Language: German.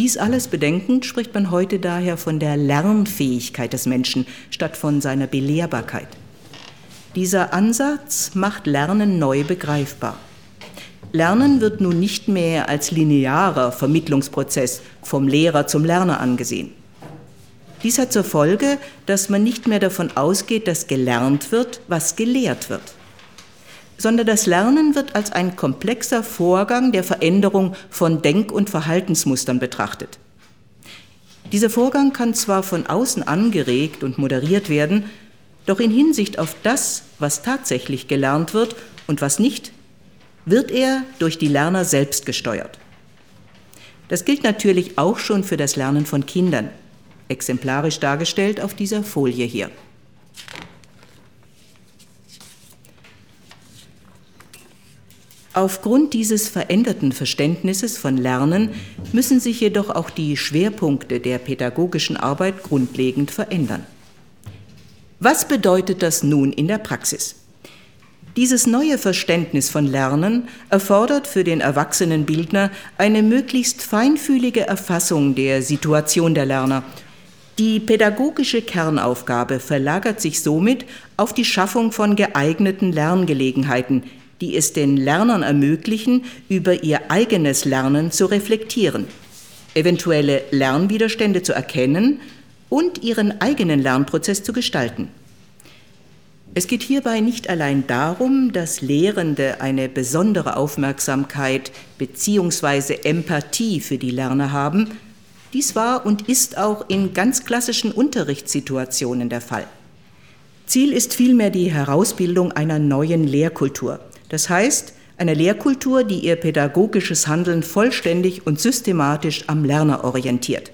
Dies alles bedenkend spricht man heute daher von der Lernfähigkeit des Menschen statt von seiner Belehrbarkeit. Dieser Ansatz macht Lernen neu begreifbar. Lernen wird nun nicht mehr als linearer Vermittlungsprozess vom Lehrer zum Lerner angesehen. Dies hat zur Folge, dass man nicht mehr davon ausgeht, dass gelernt wird, was gelehrt wird, sondern das Lernen wird als ein komplexer Vorgang der Veränderung von Denk- und Verhaltensmustern betrachtet. Dieser Vorgang kann zwar von außen angeregt und moderiert werden, doch in Hinsicht auf das, was tatsächlich gelernt wird und was nicht, wird er durch die Lerner selbst gesteuert. Das gilt natürlich auch schon für das Lernen von Kindern, exemplarisch dargestellt auf dieser Folie hier. Aufgrund dieses veränderten Verständnisses von Lernen müssen sich jedoch auch die Schwerpunkte der pädagogischen Arbeit grundlegend verändern. Was bedeutet das nun in der Praxis? Dieses neue Verständnis von Lernen erfordert für den erwachsenen Bildner eine möglichst feinfühlige Erfassung der Situation der Lerner. Die pädagogische Kernaufgabe verlagert sich somit auf die Schaffung von geeigneten Lerngelegenheiten, die es den Lernern ermöglichen, über ihr eigenes Lernen zu reflektieren, eventuelle Lernwiderstände zu erkennen und ihren eigenen Lernprozess zu gestalten. Es geht hierbei nicht allein darum, dass Lehrende eine besondere Aufmerksamkeit bzw. Empathie für die Lerner haben. Dies war und ist auch in ganz klassischen Unterrichtssituationen der Fall. Ziel ist vielmehr die Herausbildung einer neuen Lehrkultur. Das heißt, einer Lehrkultur, die ihr pädagogisches Handeln vollständig und systematisch am Lerner orientiert.